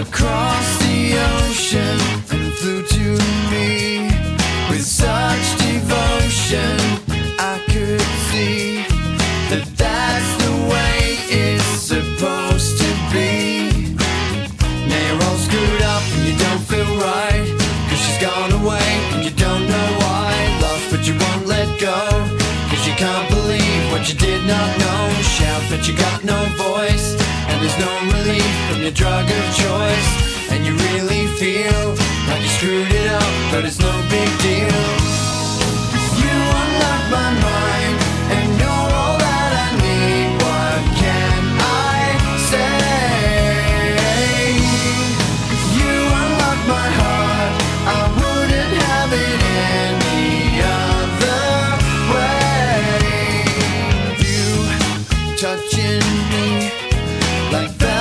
across the ocean and flew to me not know. Shout but you got no voice. And there's no relief from your drug of choice. And you really feel like you screwed it up, but it's no big deal. You unlock my mind, touching me like that.